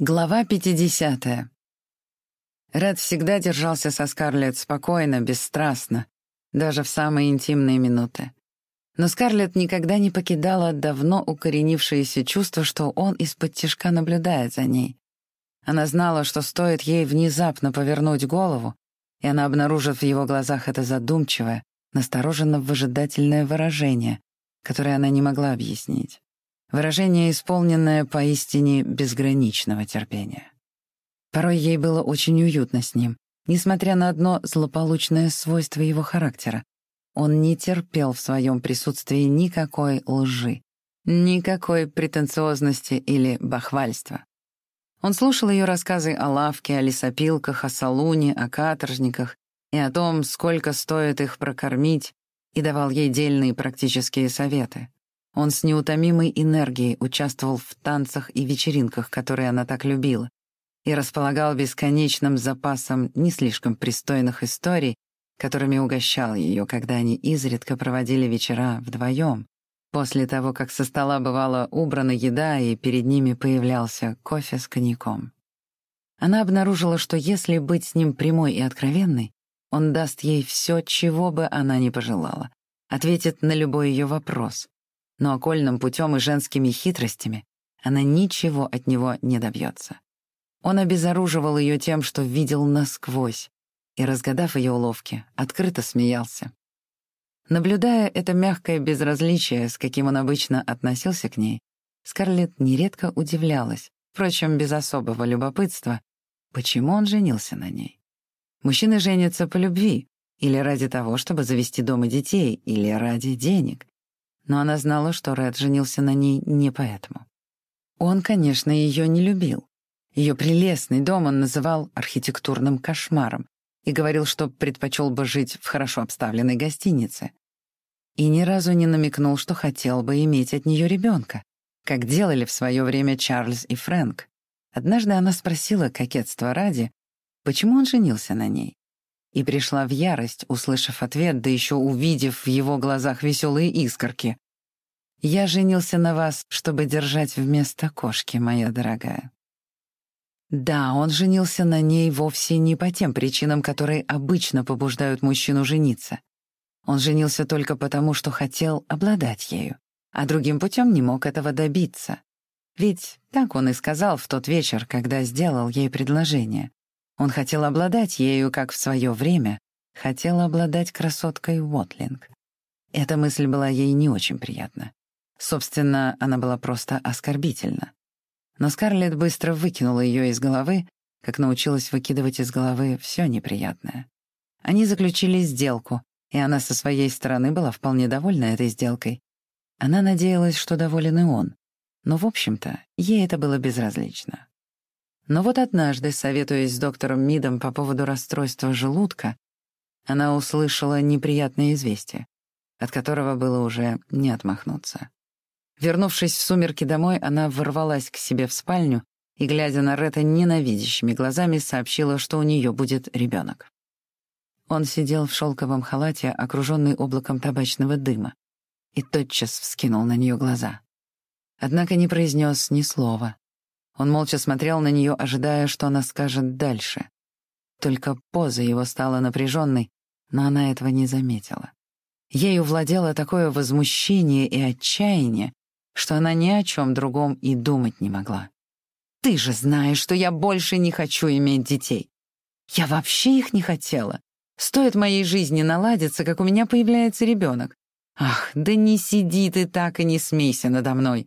Глава 50. Ред всегда держался со Скарлетт спокойно, бесстрастно, даже в самые интимные минуты. Но Скарлетт никогда не покидала давно укоренившееся чувство, что он из-под тишка наблюдает за ней. Она знала, что стоит ей внезапно повернуть голову, и она обнаружит в его глазах это задумчивое, настороженно-выжидательное выражение, которое она не могла объяснить. Выражение, исполненное поистине безграничного терпения. Порой ей было очень уютно с ним, несмотря на одно злополучное свойство его характера. Он не терпел в своем присутствии никакой лжи, никакой претенциозности или бахвальства. Он слушал ее рассказы о лавке, о лесопилках, о салуне, о каторжниках и о том, сколько стоит их прокормить, и давал ей дельные практические советы. Он с неутомимой энергией участвовал в танцах и вечеринках, которые она так любила, и располагал бесконечным запасом не слишком пристойных историй, которыми угощал ее, когда они изредка проводили вечера вдвоем, после того, как со стола бывала убрана еда и перед ними появлялся кофе с коньяком. Она обнаружила, что если быть с ним прямой и откровенной, он даст ей все, чего бы она ни пожелала, ответит на любой ее вопрос, но окольным путем и женскими хитростями она ничего от него не добьется. Он обезоруживал ее тем, что видел насквозь, и, разгадав ее уловки, открыто смеялся. Наблюдая это мягкое безразличие, с каким он обычно относился к ней, Скарлетт нередко удивлялась, впрочем, без особого любопытства, почему он женился на ней. Мужчины женятся по любви, или ради того, чтобы завести дом и детей, или ради денег но она знала, что Ред женился на ней не поэтому. Он, конечно, ее не любил. Ее прелестный дом он называл архитектурным кошмаром и говорил, что предпочел бы жить в хорошо обставленной гостинице. И ни разу не намекнул, что хотел бы иметь от нее ребенка, как делали в свое время Чарльз и Фрэнк. Однажды она спросила, кокетство ради, почему он женился на ней и пришла в ярость, услышав ответ, да еще увидев в его глазах веселые искорки. «Я женился на вас, чтобы держать вместо кошки, моя дорогая». Да, он женился на ней вовсе не по тем причинам, которые обычно побуждают мужчину жениться. Он женился только потому, что хотел обладать ею, а другим путем не мог этого добиться. Ведь так он и сказал в тот вечер, когда сделал ей предложение. Он хотел обладать ею, как в свое время хотел обладать красоткой Уотлинг. Эта мысль была ей не очень приятна. Собственно, она была просто оскорбительна. Но Скарлетт быстро выкинула ее из головы, как научилась выкидывать из головы все неприятное. Они заключили сделку, и она со своей стороны была вполне довольна этой сделкой. Она надеялась, что доволен и он. Но, в общем-то, ей это было безразлично. Но вот однажды, советуясь с доктором Мидом по поводу расстройства желудка, она услышала неприятное известие, от которого было уже не отмахнуться. Вернувшись в сумерки домой, она ворвалась к себе в спальню и, глядя на Ретта ненавидящими глазами, сообщила, что у нее будет ребенок. Он сидел в шелковом халате, окруженный облаком табачного дыма, и тотчас вскинул на нее глаза. Однако не произнес ни слова, он молча смотрел на нее, ожидая, что она скажет дальше. Только поза его стала напряженной, но она этого не заметила. Ею владело такое возмущение и отчаяние, что она ни о чем другом и думать не могла. «Ты же знаешь, что я больше не хочу иметь детей. Я вообще их не хотела. Стоит моей жизни наладиться, как у меня появляется ребенок. Ах, да не сиди ты так и не смейся надо мной.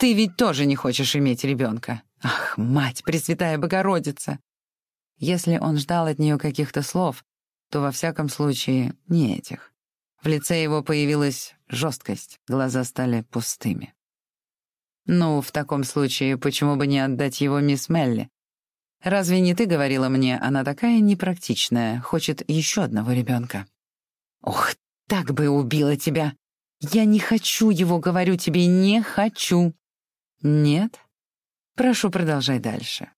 Ты ведь тоже не хочешь иметь ребенка. Ах, мать, Пресвятая Богородица!» Если он ждал от нее каких-то слов, то во всяком случае не этих. В лице его появилась жесткость, глаза стали пустыми. «Ну, в таком случае, почему бы не отдать его мисс Мелли? Разве не ты говорила мне, она такая непрактичная, хочет еще одного ребенка?» «Ох, так бы убила тебя! Я не хочу его, говорю тебе, не хочу!» Нет? Прошу, продолжай дальше.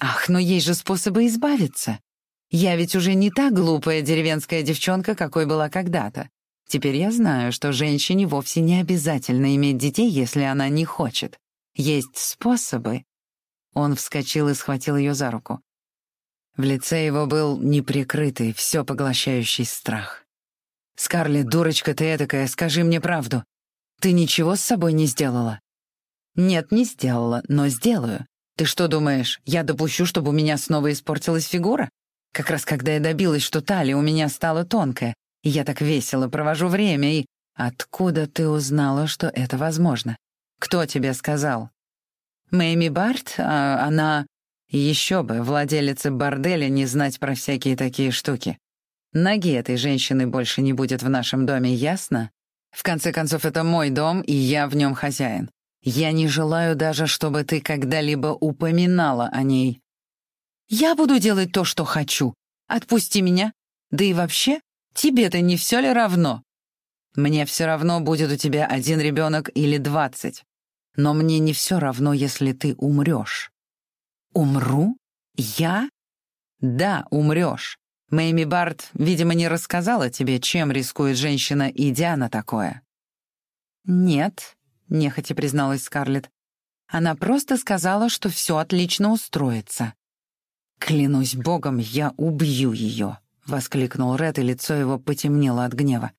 Ах, но есть же способы избавиться. Я ведь уже не та глупая деревенская девчонка, какой была когда-то. Теперь я знаю, что женщине вовсе не обязательно иметь детей, если она не хочет. Есть способы. Он вскочил и схватил ее за руку. В лице его был неприкрытый, все поглощающий страх. «Скарлетт, дурочка ты этакая, скажи мне правду. Ты ничего с собой не сделала?» «Нет, не сделала, но сделаю. Ты что думаешь, я допущу, чтобы у меня снова испортилась фигура? Как раз когда я добилась, что талия у меня стала тонкая, и я так весело провожу время, и... Откуда ты узнала, что это возможно? Кто тебе сказал? Мэйми Барт? А она... Еще бы, владелица борделя не знать про всякие такие штуки. Ноги этой женщины больше не будет в нашем доме, ясно? В конце концов, это мой дом, и я в нем хозяин. Я не желаю даже, чтобы ты когда-либо упоминала о ней. Я буду делать то, что хочу. Отпусти меня. Да и вообще, тебе-то не все ли равно? Мне все равно, будет у тебя один ребенок или двадцать. Но мне не все равно, если ты умрешь. Умру? Я? Да, умрешь. Мэйми Барт, видимо, не рассказала тебе, чем рискует женщина, идя на такое. Нет, нехотя призналась Скарлетт. Она просто сказала, что все отлично устроится. «Клянусь богом, я убью ее!» — воскликнул Ред, и лицо его потемнело от гнева.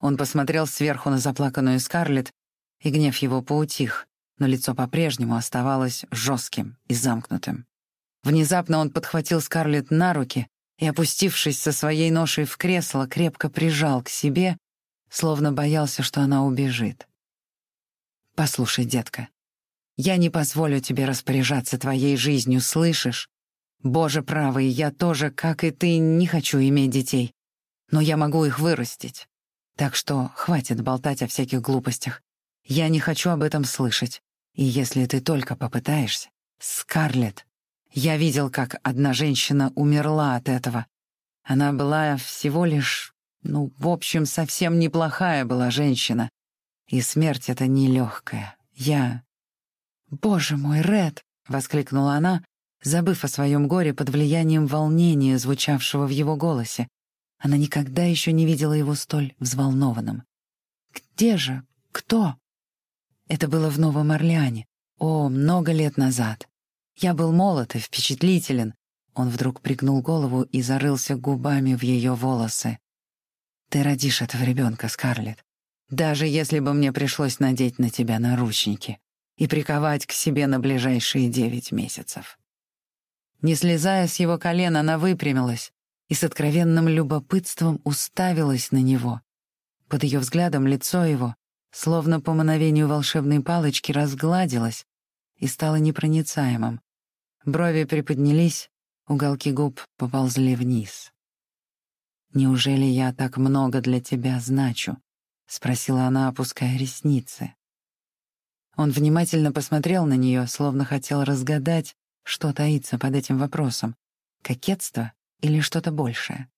Он посмотрел сверху на заплаканную Скарлетт, и гнев его поутих, но лицо по-прежнему оставалось жестким и замкнутым. Внезапно он подхватил Скарлетт на руки и, опустившись со своей ношей в кресло, крепко прижал к себе, словно боялся, что она убежит. «Послушай, детка, я не позволю тебе распоряжаться твоей жизнью, слышишь? Боже правый, я тоже, как и ты, не хочу иметь детей. Но я могу их вырастить. Так что хватит болтать о всяких глупостях. Я не хочу об этом слышать. И если ты только попытаешься... Скарлетт, я видел, как одна женщина умерла от этого. Она была всего лишь... Ну, в общем, совсем неплохая была женщина. И смерть эта нелегкая. Я... «Боже мой, Ред!» — воскликнула она, забыв о своем горе под влиянием волнения, звучавшего в его голосе. Она никогда еще не видела его столь взволнованным. «Где же? Кто?» Это было в Новом Орлеане. О, много лет назад. Я был молод и впечатлителен. Он вдруг пригнул голову и зарылся губами в ее волосы. «Ты родишь этого ребенка, Скарлетт. Даже если бы мне пришлось надеть на тебя наручники и приковать к себе на ближайшие девять месяцев». Не слезая с его колен, она выпрямилась и с откровенным любопытством уставилась на него. Под ее взглядом лицо его, словно по мановению волшебной палочки, разгладилось и стало непроницаемым. Брови приподнялись, уголки губ поползли вниз. «Неужели я так много для тебя значу?» — спросила она, опуская ресницы. Он внимательно посмотрел на нее, словно хотел разгадать, что таится под этим вопросом — кокетство или что-то большее.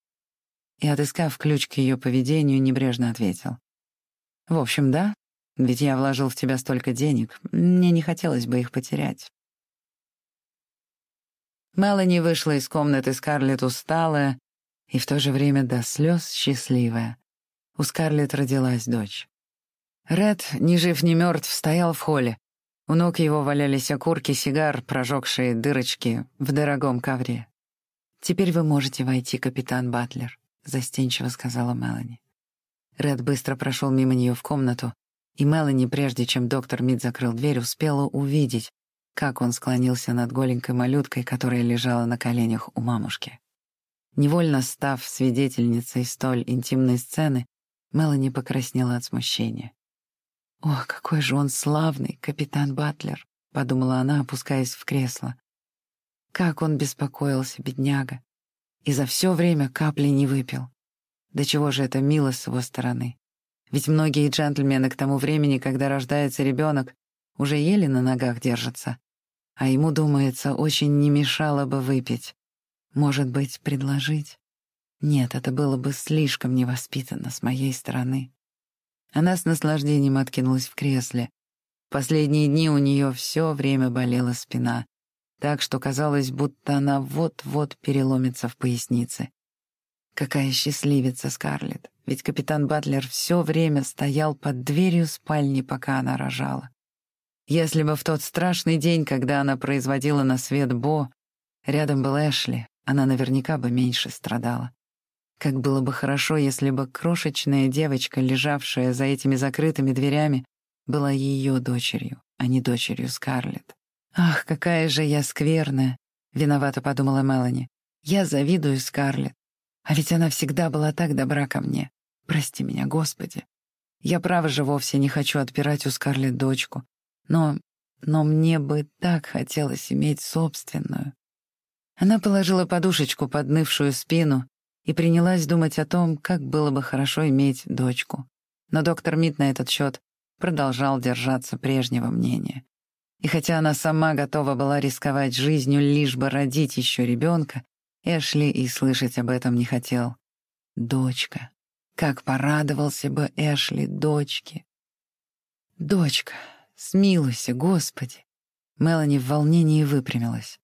И, отыскав ключ к ее поведению, небрежно ответил. «В общем, да, ведь я вложил в тебя столько денег, мне не хотелось бы их потерять». Мелани вышла из комнаты Скарлетт усталая и в то же время до слез счастливая. У Скарлетт родилась дочь. Ред, ни жив ни мертв, стоял в холле, у ног его валялись окурки сигар, прожегшие дырочки в дорогом ковре. «Теперь вы можете войти, капитан Батлер», — застенчиво сказала Мелани. Ред быстро прошел мимо нее в комнату, и Мелани, прежде чем доктор Мид закрыл дверь, успела увидеть, как он склонился над голенькой малюткой, которая лежала на коленях у мамушки. Невольно став свидетельницей столь интимной сцены, Мелани покраснела от смущения. «Ох, какой же он славный, капитан Батлер», — подумала она, опускаясь в кресло. Как он беспокоился, бедняга. И за все время капли не выпил. До чего же это мило с его стороны. Ведь многие джентльмены к тому времени, когда рождается ребенок, уже еле на ногах держатся. А ему, думается, очень не мешало бы выпить. Может быть, предложить? Нет, это было бы слишком невоспитанно с моей стороны. Она с наслаждением откинулась в кресле. Последние дни у нее все время болела спина, так что казалось, будто она вот-вот переломится в пояснице. Какая счастливица Скарлетт, ведь капитан Батлер все время стоял под дверью спальни, пока она рожала. Если бы в тот страшный день, когда она производила на свет Бо, рядом был Эшли, она наверняка бы меньше страдала. Как было бы хорошо, если бы крошечная девочка, лежавшая за этими закрытыми дверями, была ее дочерью, а не дочерью Скарлетт. «Ах, какая же я скверная!» — виновато подумала Мелани. «Я завидую Скарлетт. А ведь она всегда была так добра ко мне. Прости меня, Господи. Я, право же, вовсе не хочу отпирать у Скарлетт дочку. Но... но мне бы так хотелось иметь собственную». Она положила подушечку под нывшую спину и принялась думать о том, как было бы хорошо иметь дочку. Но доктор Мит на этот счет продолжал держаться прежнего мнения. И хотя она сама готова была рисковать жизнью, лишь бы родить еще ребенка, Эшли и слышать об этом не хотел. Дочка. Как порадовался бы Эшли дочке. Дочка, смилуйся, Господи. Мелани в волнении выпрямилась.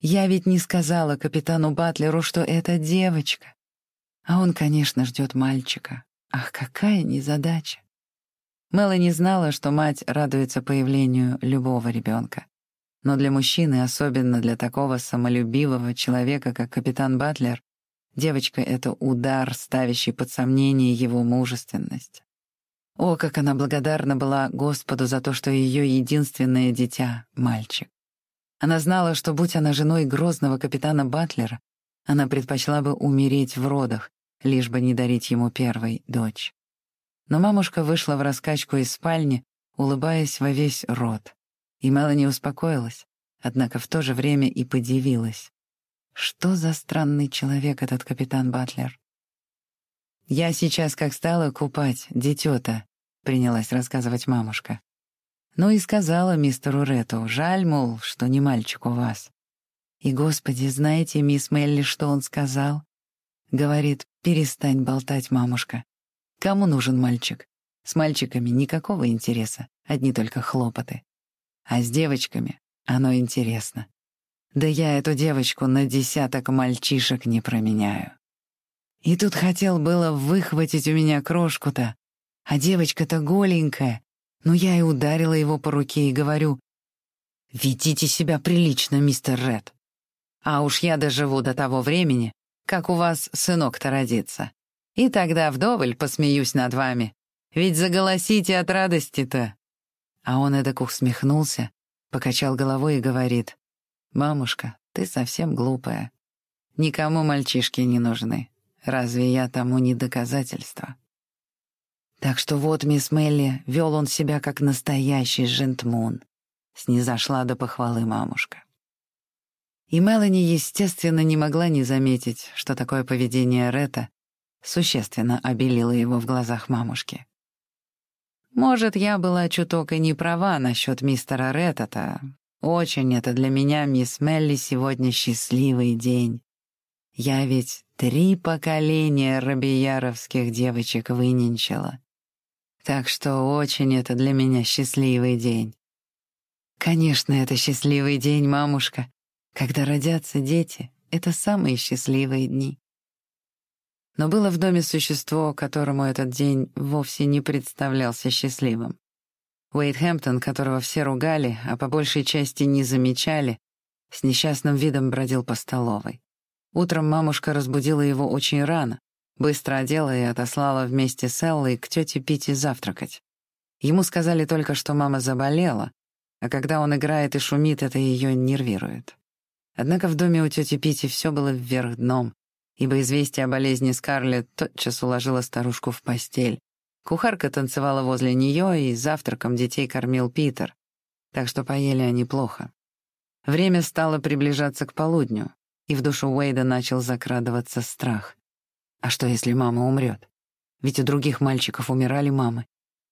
Я ведь не сказала капитану Батлеру, что это девочка. А он, конечно, ждет мальчика. Ах, какая незадача. Мелани знала, что мать радуется появлению любого ребенка. Но для мужчины, особенно для такого самолюбивого человека, как капитан Батлер, девочка — это удар, ставящий под сомнение его мужественность. О, как она благодарна была Господу за то, что ее единственное дитя — мальчик. Она знала, что, будь она женой грозного капитана Батлера, она предпочла бы умереть в родах, лишь бы не дарить ему первой дочь. Но мамушка вышла в раскачку из спальни, улыбаясь во весь рот. И Мелани успокоилась, однако в то же время и подивилась. Что за странный человек этот капитан Батлер? «Я сейчас как стала купать, дитё-то», — принялась рассказывать мамушка. Ну и сказала мистеру Рету, жаль, мол, что не мальчик у вас. И, господи, знаете, мисс Мелли, что он сказал? Говорит, перестань болтать, мамушка. Кому нужен мальчик? С мальчиками никакого интереса, одни только хлопоты. А с девочками оно интересно. Да я эту девочку на десяток мальчишек не променяю. И тут хотел было выхватить у меня крошку-то, а девочка-то голенькая, но я и ударила его по руке и говорю, «Ведите себя прилично, мистер Ред. А уж я доживу до того времени, как у вас сынок-то родится. И тогда вдоволь посмеюсь над вами. Ведь заголосите от радости-то». А он эдак усмехнулся, покачал головой и говорит, «Мамушка, ты совсем глупая. Никому мальчишки не нужны. Разве я тому не доказательство?» Так что вот, мисс Мелли, вел он себя как настоящий жентмун. Снизошла до похвалы мамушка. И Мелани, естественно, не могла не заметить, что такое поведение Ретта существенно обелило его в глазах мамушки. Может, я была чуток и не права насчет мистера Ретта-то. Очень это для меня, мисс Мелли, сегодня счастливый день. Я ведь три поколения робияровских девочек выненчила. Так что очень это для меня счастливый день. Конечно, это счастливый день, мамушка. Когда родятся дети, это самые счастливые дни. Но было в доме существо, которому этот день вовсе не представлялся счастливым. Уэйд Хэмптон, которого все ругали, а по большей части не замечали, с несчастным видом бродил по столовой. Утром мамушка разбудила его очень рано, Быстро одела и отослала вместе с Эллой к тете Пити завтракать. Ему сказали только, что мама заболела, а когда он играет и шумит, это ее нервирует. Однако в доме у тети Пити все было вверх дном, ибо известие о болезни Скарлетт тотчас уложило старушку в постель. Кухарка танцевала возле нее, и завтраком детей кормил Питер, так что поели они плохо. Время стало приближаться к полудню, и в душу Уэйда начал закрадываться страх. А что, если мама умрет? Ведь у других мальчиков умирали мамы.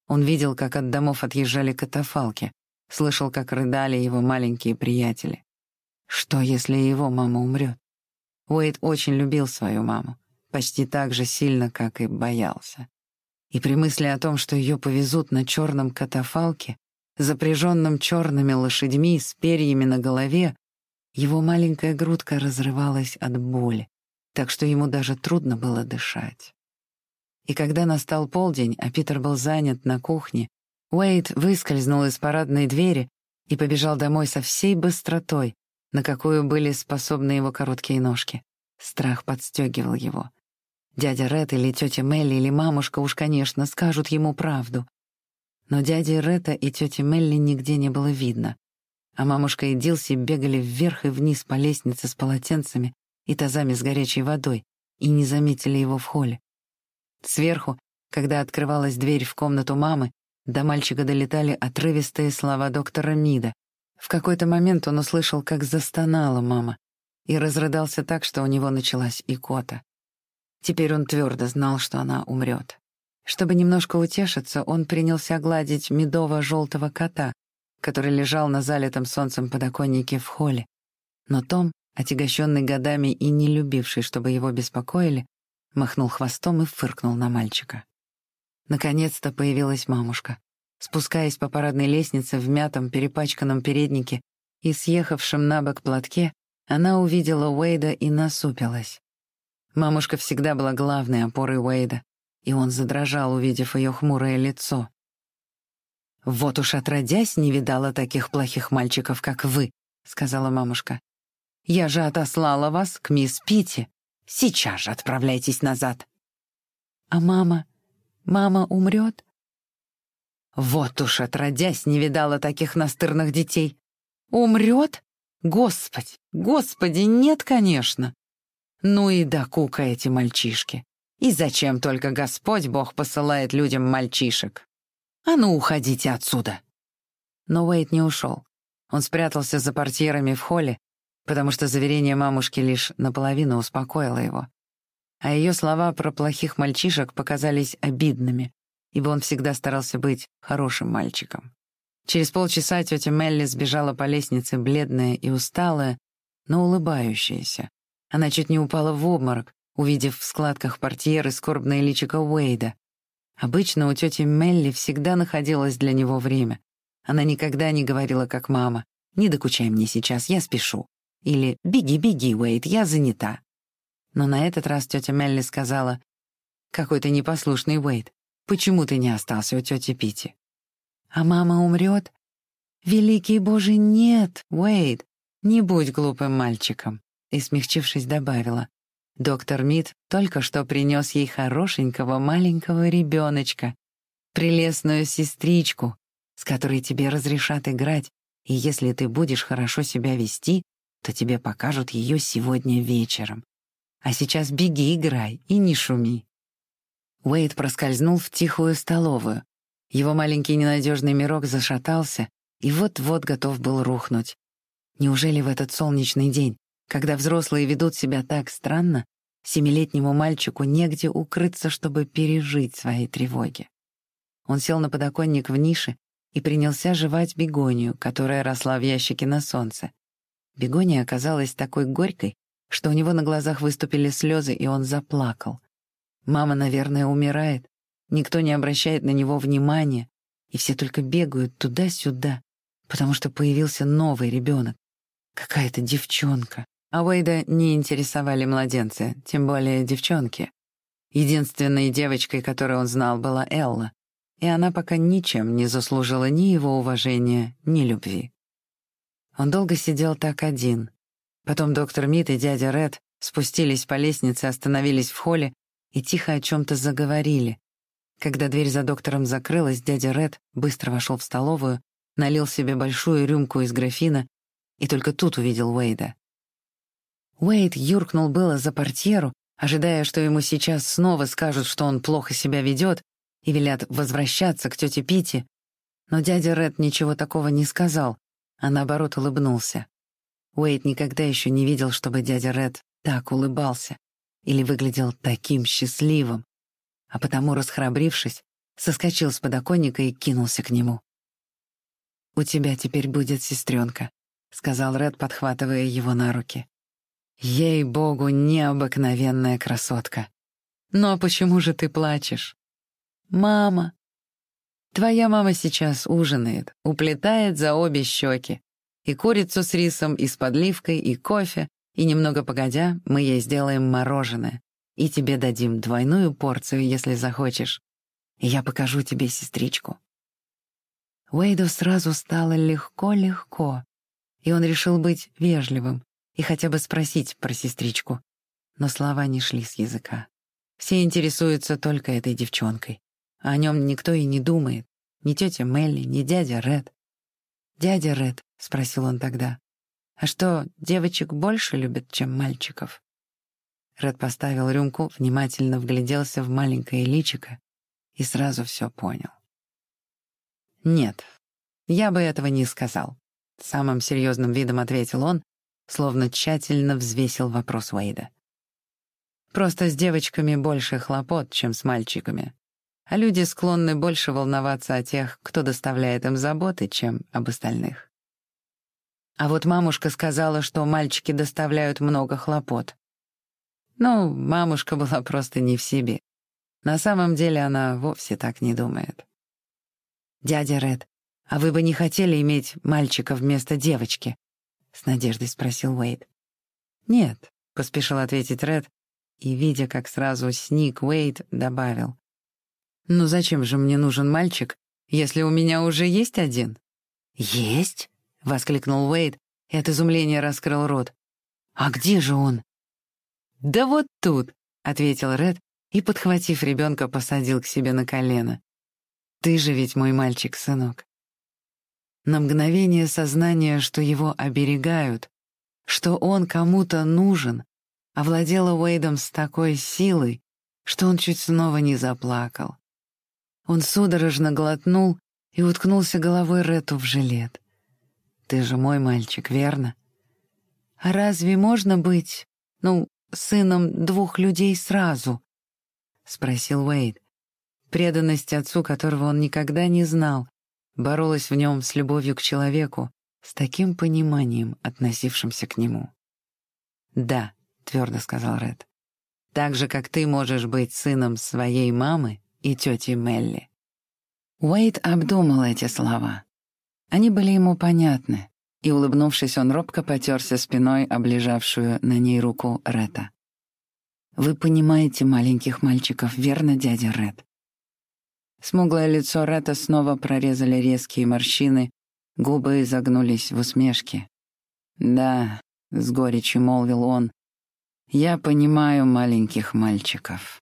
Он видел, как от домов отъезжали катафалки, слышал, как рыдали его маленькие приятели. Что, если его мама умрет? Уэйд очень любил свою маму, почти так же сильно, как и боялся. И при мысли о том, что ее повезут на черном катафалке, запряженном черными лошадьми с перьями на голове, его маленькая грудка разрывалась от боли так что ему даже трудно было дышать. И когда настал полдень, а Питер был занят на кухне, Уэйд выскользнул из парадной двери и побежал домой со всей быстротой, на какую были способны его короткие ножки. Страх подстегивал его. Дядя Ред или тетя Мелли или мамушка уж, конечно, скажут ему правду. Но дяди Ретта и тети Мелли нигде не было видно. А мамушка и Дилси бегали вверх и вниз по лестнице с полотенцами и тазами с горячей водой и не заметили его в холле. Сверху, когда открывалась дверь в комнату мамы, до мальчика долетали отрывистые слова доктора Мида. В какой-то момент он услышал, как застонала мама, и разрыдался так, что у него началась икота. Теперь он твердо знал, что она умрет. Чтобы немножко утешиться, он принялся гладить медово-желтого кота, который лежал на залитом солнцем подоконнике в холле. Но Том, отягощенный годами и не любивший, чтобы его беспокоили, махнул хвостом и фыркнул на мальчика. Наконец-то появилась мамушка. Спускаясь по парадной лестнице в мятом, перепачканном переднике и съехавшем на бок платке, она увидела Уэйда и насупилась. Мамушка всегда была главной опорой Уэйда, и он задрожал, увидев ее хмурое лицо. «Вот уж отродясь не видала таких плохих мальчиков, как вы», — сказала мамушка. «Я же отослала вас к мисс Питти. Сейчас же отправляйтесь назад». «А мама? Мама умрет?» «Вот уж отродясь не видала таких настырных детей. Умрет? Господи, господи, нет, конечно. Ну и да кука эти мальчишки. И зачем только Господь Бог посылает людям мальчишек? А ну, уходите отсюда!» Но Уэйт не ушел. Он спрятался за портьерами в холле, потому что заверение мамушки лишь наполовину успокоило его. А ее слова про плохих мальчишек показались обидными, ибо он всегда старался быть хорошим мальчиком. Через полчаса тетя Мелли сбежала по лестнице, бледная и усталая, но улыбающаяся. Она чуть не упала в обморок, увидев в складках портьеры скорбное личико Уэйда. Обычно у тети Мелли всегда находилось для него время. Она никогда не говорила, как мама, «Не докучай мне сейчас, я спешу». Или «Беги, беги, Уэйд, я занята». Но на этот раз тетя Мелли сказала, «Какой ты непослушный, Уэйд. Почему ты не остался у тети Пити?» «А мама умрет?» «Великий Боже, нет, Уэйд, не будь глупым мальчиком и, смягчившись, добавила. «Доктор Мид только что принес ей хорошенького маленького ребеночка, прелестную сестричку, с которой тебе разрешат играть, и если ты будешь хорошо себя вести, то тебе покажут ее сегодня вечером. А сейчас беги играй и не шуми». Уэйд проскользнул в тихую столовую. Его маленький ненадежный мирок зашатался и вот-вот готов был рухнуть. Неужели в этот солнечный день когда взрослые ведут себя так странно, семилетнему мальчику негде укрыться, чтобы пережить свои тревоги. Он сел на подоконник в нише и принялся жевать бегонию, которая росла в ящике на солнце. Бегония оказалась такой горькой, что у него на глазах выступили слезы, и он заплакал. Мама, наверное, умирает, никто не обращает на него внимания, и все только бегают туда-сюда, потому что появился новый ребенок. Какая-то девчонка. А Уэйда не интересовали младенцы, тем более девчонки. Единственной девочкой, которую он знал, была Элла, и она пока ничем не заслужила ни его уважения, ни любви. Он долго сидел так один. Потом доктор Мит и дядя Ред спустились по лестнице, остановились в холле и тихо о чем-то заговорили. Когда дверь за доктором закрылась, дядя Ред быстро вошел в столовую, налил себе большую рюмку из графина и только тут увидел Уэйда. Уэйд юркнул было за портьеру, ожидая, что ему сейчас снова скажут, что он плохо себя ведет, и велят возвращаться к тете Пити, но дядя Ред ничего такого не сказал, а наоборот улыбнулся. Уэйд никогда еще не видел, чтобы дядя Ред так улыбался или выглядел таким счастливым, а потому, расхрабрившись, соскочил с подоконника и кинулся к нему. «У тебя теперь будет сестренка», — сказал Ред, подхватывая его на руки. Ей-богу, необыкновенная красотка. Но почему же ты плачешь? Мама. Твоя мама сейчас ужинает, уплетает за обе щеки. И курицу с рисом, и с подливкой, и кофе. И немного погодя, мы ей сделаем мороженое. И тебе дадим двойную порцию, если захочешь. И я покажу тебе сестричку. Уэйду сразу стало легко-легко, и он решил быть вежливым и хотя бы спросить про сестричку. Но слова не шли с языка. Все интересуются только этой девчонкой. А о нем никто и не думает. Ни тетя Мелли, ни дядя Ред. «Дядя Ред», — спросил он тогда, — «а что, девочек больше любят, чем мальчиков?» Ред поставил рюмку, внимательно вгляделся в маленькое личико и сразу все понял. «Нет, я бы этого не сказал», — самым серьезным видом ответил он, словно тщательно взвесил вопрос Уэйда. «Просто с девочками больше хлопот, чем с мальчиками а люди склонны больше волноваться о тех, кто доставляет им заботы, чем об остальных. А вот мамушка сказала, что мальчики доставляют много хлопот. Ну, мамушка была просто не в себе. На самом деле она вовсе так не думает. «Дядя Ред, а вы бы не хотели иметь мальчика вместо девочки?» — с надеждой спросил Уэйд. «Нет», — поспешил ответить Ред, и, видя, как сразу сник Уэйд, добавил. «Ну зачем же мне нужен мальчик, если у меня уже есть один?» «Есть?» — воскликнул Уэйд и от изумления раскрыл рот. «А где же он?» «Да вот тут», — ответил Ред и, подхватив ребенка, посадил к себе на колено. «Ты же ведь мой мальчик, сынок». На мгновение сознание, что его оберегают, что он кому-то нужен, овладело Уэйдом с такой силой, что он чуть снова не заплакал. Он судорожно глотнул и уткнулся головой Рету в жилет. «Ты же мой мальчик, верно?» «А разве можно быть, ну, сыном двух людей сразу?» — спросил Уэйд. Преданность отцу, которого он никогда не знал, боролась в нем с любовью к человеку, с таким пониманием, относившимся к нему. «Да», — твердо сказал Ред, — «так же, как ты можешь быть сыном своей мамы и тети Мелли. Уэйд обдумал эти слова. Они были ему понятны, и, улыбнувшись, он робко потерся спиной облежавшую на ней руку Рета. «Вы понимаете маленьких мальчиков, верно, дядя Ред?» Смуглое лицо Рета снова прорезали резкие морщины, губы изогнулись в усмешке. «Да», — с горечью молвил он, — «я понимаю маленьких мальчиков».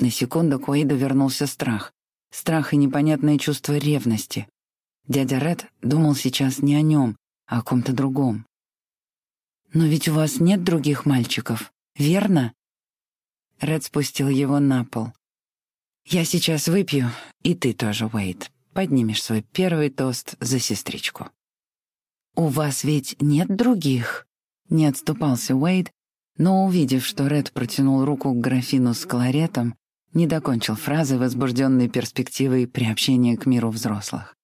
На секунду к Уэйду вернулся страх. Страх и непонятное чувство ревности. Дядя Ред думал сейчас не о нем, а о ком-то другом. «Но ведь у вас нет других мальчиков, верно?» Ред спустил его на пол. «Я сейчас выпью, и ты тоже, Уэйд. Поднимешь свой первый тост за сестричку». «У вас ведь нет других?» Не отступался Уэйд, но, увидев, что Ред протянул руку к графину с кларетом, не докончил фразы, возбужденной перспективой приобщения к миру взрослых.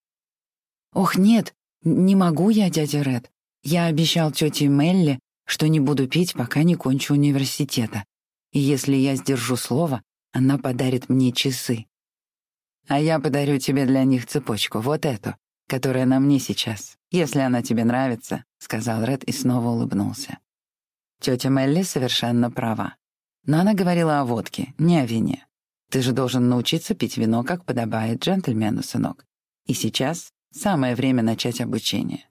«Ох, нет, не могу я, дядя Ред. Я обещал тете Мелли, что не буду пить, пока не кончу университета. И если я сдержу слово, она подарит мне часы. А я подарю тебе для них цепочку, вот эту, которая на мне сейчас, если она тебе нравится», — сказал Ред и снова улыбнулся. Тетя Мелли совершенно права. Но она говорила о водке, не о вине. Ты же должен научиться пить вино, как подобает джентльмену, сынок. И сейчас самое время начать обучение».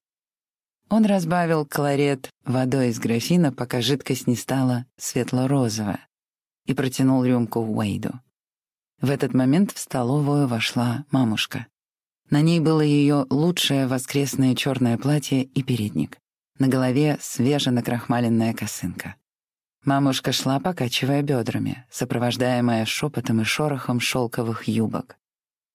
Он разбавил кларет водой из графина, пока жидкость не стала светло-розовая, и протянул рюмку Уэйду. В этот момент в столовую вошла мамушка. На ней было ее лучшее воскресное черное платье и передник. На голове свеженакрахмаленная косынка. Мамушка шла, покачивая бедрами, сопровождаемая шепотом и шорохом шелковых юбок.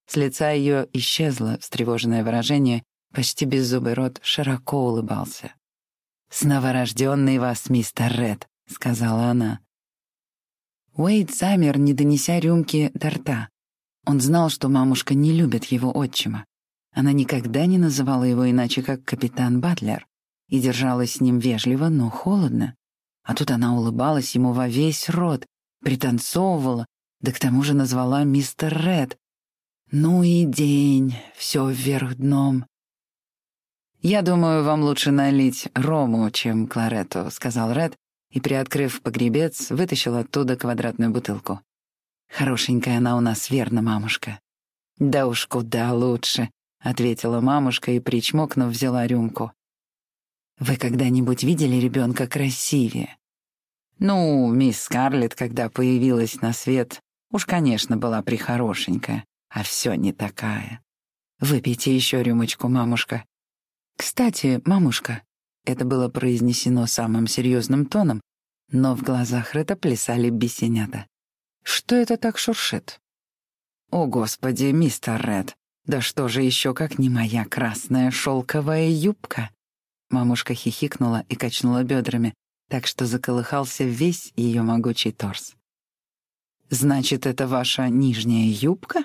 С лица ее исчезло встревоженное выражение, почти беззубый рот широко улыбался. «С новорожденной вас, мистер Ред», — сказала она. Уэйд замер, не донеся рюмки до рта. Он знал, что мамушка не любит его отчима. Она никогда не называла его иначе, как капитан Батлер, и держалась с ним вежливо, но холодно. А тут она улыбалась ему во весь рот, пританцовывала, да к тому же назвала мистер Ред. Ну и день, все вверх дном. «Я думаю, вам лучше налить рому, чем кларету», — сказал Ред, и, приоткрыв погребец, вытащил оттуда квадратную бутылку. «Хорошенькая она у нас, верно, мамушка?» «Да уж куда лучше», ответила мамушка и, причмокнув, взяла рюмку. «Вы когда-нибудь видели ребенка красивее?» «Ну, мисс Скарлетт, когда появилась на свет, уж, конечно, была прихорошенькая, а все не такая. Выпейте еще рюмочку, мамушка». «Кстати, мамушка», — это было произнесено самым серьезным тоном, но в глазах Ретта плясали бесенята. «Что это так шуршит?» «О, Господи, мистер Ред, да что же еще как не моя красная шелковая юбка?» Мамушка хихикнула и качнула бедрами, так что заколыхался весь ее могучий торс. «Значит, это ваша нижняя юбка?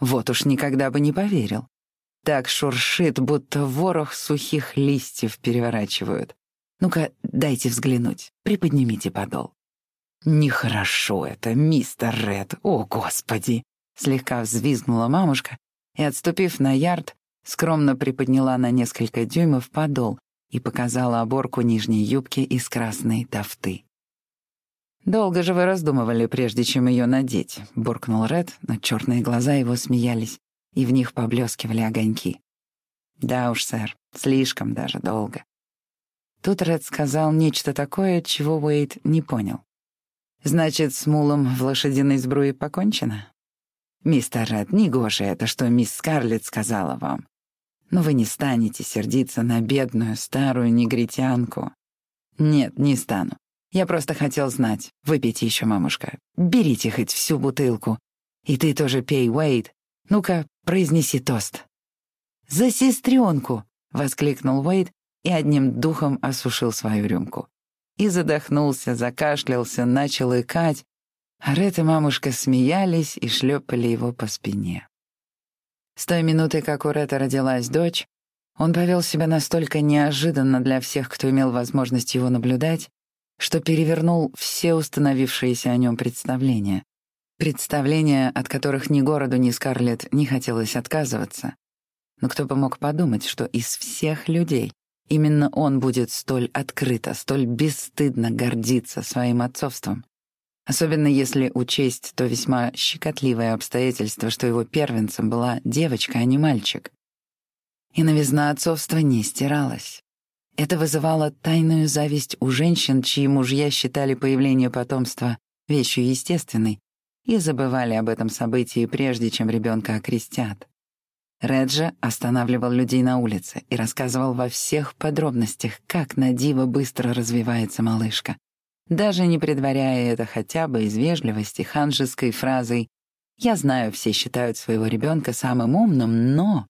Вот уж никогда бы не поверил. Так шуршит, будто ворох сухих листьев переворачивают. Ну-ка, дайте взглянуть, приподнимите подол». «Нехорошо это, мистер Ред, о, Господи!» Слегка взвизгнула мамушка и, отступив на ярд, скромно приподняла на несколько дюймов подол и показала оборку нижней юбки из красной тафты. «Долго же вы раздумывали, прежде чем ее надеть», — буркнул Ред, но черные глаза его смеялись, и в них поблескивали огоньки. «Да уж, сэр, слишком даже долго». Тут Ред сказал нечто такое, чего Уэйд не понял. «Значит, с мулом в лошадиной сбруе покончено?» «Мистер Ред, негоже это, что мисс Скарлетт сказала вам. Но вы не станете сердиться на бедную старую негритянку». «Нет, не стану. Я просто хотел знать. Выпейте еще, мамушка. Берите хоть всю бутылку. И ты тоже пей, Уэйд. Ну-ка, произнеси тост». «За сестренку!» — воскликнул Уэйд и одним духом осушил свою рюмку. И задохнулся, закашлялся, начал икать, а Ред и мамушка смеялись и шлепали его по спине. С той минуты, как у Ретта родилась дочь, он повел себя настолько неожиданно для всех, кто имел возможность его наблюдать, что перевернул все установившиеся о нем представления. Представления, от которых ни городу, ни Скарлетт не хотелось отказываться. Но кто бы мог подумать, что из всех людей именно он будет столь открыто, столь бесстыдно гордиться своим отцовством. Особенно если учесть то весьма щекотливое обстоятельство, что его первенцем была девочка, а не мальчик. И новизна отцовства не стиралась. Это вызывало тайную зависть у женщин, чьи мужья считали появление потомства вещью естественной и забывали об этом событии, прежде чем ребенка окрестят. Реджа останавливал людей на улице и рассказывал во всех подробностях, как на диво быстро развивается малышка даже не предваряя это хотя бы из вежливости ханжеской фразой «Я знаю, все считают своего ребенка самым умным, но...»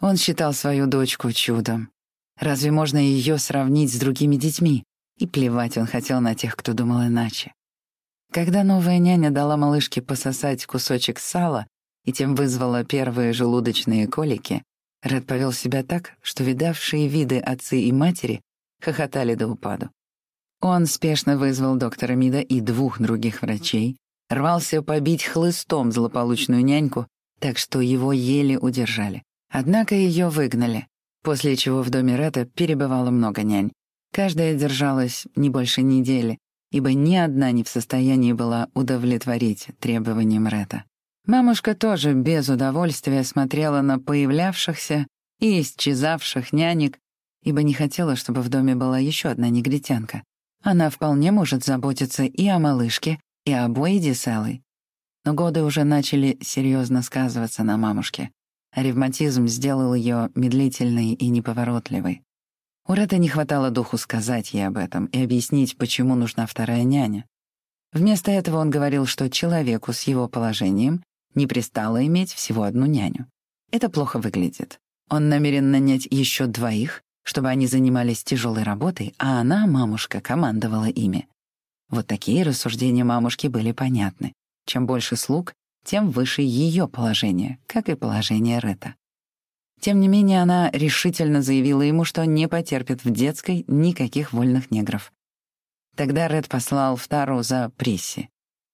Он считал свою дочку чудом. Разве можно ее сравнить с другими детьми? И плевать он хотел на тех, кто думал иначе. Когда новая няня дала малышке пососать кусочек сала и тем вызвала первые желудочные колики, Ред повел себя так, что видавшие виды отцы и матери хохотали до упаду. Он спешно вызвал доктора Мида и двух других врачей, рвался побить хлыстом злополучную няньку, так что его еле удержали. Однако ее выгнали, после чего в доме Ретта перебывало много нянь. Каждая держалась не больше недели, ибо ни одна не в состоянии была удовлетворить требованиям Ретта. Мамушка тоже без удовольствия смотрела на появлявшихся и исчезавших нянек, ибо не хотела, чтобы в доме была еще одна негритянка. Она вполне может заботиться и о малышке, и об Уэйде с Эллой. Но годы уже начали серьезно сказываться на мамушке. ревматизм сделал ее медлительной и неповоротливой. У Ретта не хватало духу сказать ей об этом и объяснить, почему нужна вторая няня. Вместо этого он говорил, что человеку с его положением не пристало иметь всего одну няню. Это плохо выглядит. Он намерен нанять еще двоих, чтобы они занимались тяжелой работой, а она, мамушка, командовала ими. Вот такие рассуждения мамушки были понятны. Чем больше слуг, тем выше ее положение, как и положение Ретта. Тем не менее, она решительно заявила ему, что не потерпит в детской никаких вольных негров. Тогда Ред послал в Тару за Присси.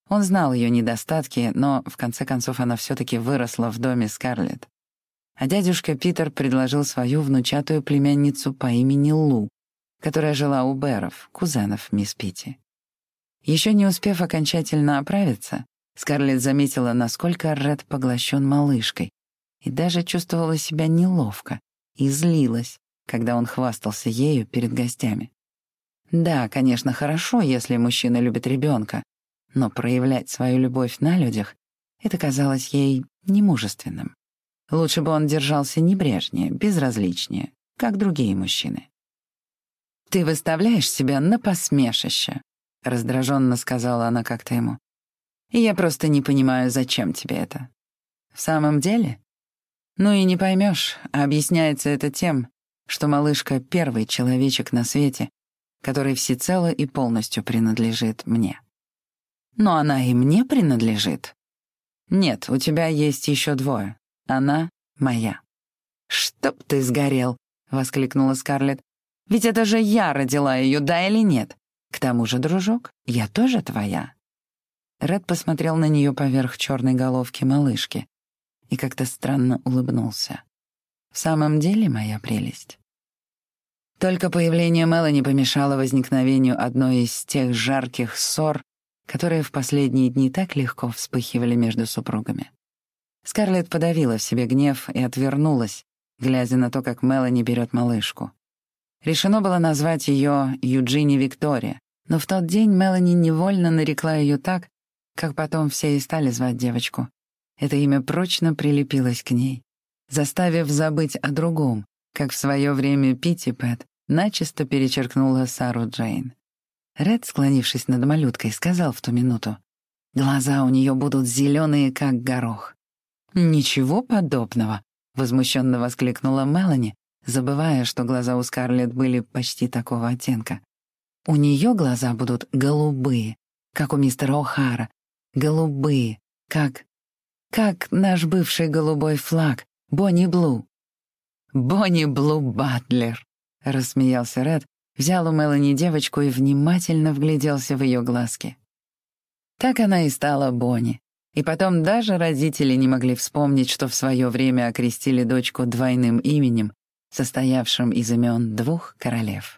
Он знал ее недостатки, но, в конце концов, она все таки выросла в доме Скарлетт а дядюшка Питер предложил свою внучатую племянницу по имени Лу, которая жила у Бэров, кузенов мисс Питти. Еще не успев окончательно оправиться, Скарлетт заметила, насколько Ред поглощен малышкой, и даже чувствовала себя неловко и злилась, когда он хвастался ею перед гостями. Да, конечно, хорошо, если мужчина любит ребенка, но проявлять свою любовь на людях — это казалось ей немужественным. Лучше бы он держался небрежнее, безразличнее, как другие мужчины. «Ты выставляешь себя на посмешище», — раздраженно сказала она как-то ему. «И я просто не понимаю, зачем тебе это. В самом деле? Ну и не поймешь, объясняется это тем, что малышка — первый человечек на свете, который всецело и полностью принадлежит мне. Но она и мне принадлежит. Нет, у тебя есть еще двое. Она моя. «Чтоб ты сгорел!» — воскликнула Скарлетт. «Ведь это же я родила ее, да или нет? К тому же, дружок, я тоже твоя». Ред посмотрел на нее поверх черной головки малышки и как-то странно улыбнулся. «В самом деле, моя прелесть?» Только появление Мелани помешало возникновению одной из тех жарких ссор, которые в последние дни так легко вспыхивали между супругами. Скарлетт подавила в себе гнев и отвернулась, глядя на то, как Мелани берет малышку. Решено было назвать ее Юджини Виктория, но в тот день Мелани невольно нарекла ее так, как потом все и стали звать девочку. Это имя прочно прилепилось к ней, заставив забыть о другом, как в свое время Питти Пэт начисто перечеркнула Сару Джейн. Ред, склонившись над малюткой, сказал в ту минуту, «Глаза у нее будут зеленые, как горох». «Ничего подобного», — возмущенно воскликнула Мелани, забывая, что глаза у Скарлетт были почти такого оттенка. «У нее глаза будут голубые, как у мистера О'Хара, голубые, как... как наш бывший голубой флаг, Бонни Блу». «Бонни Блу Батлер», — рассмеялся Ред, взял у Мелани девочку и внимательно вгляделся в ее глазки. Так она и стала Бонни. И потом даже родители не могли вспомнить, что в свое время окрестили дочку двойным именем, состоявшим из имен двух королев.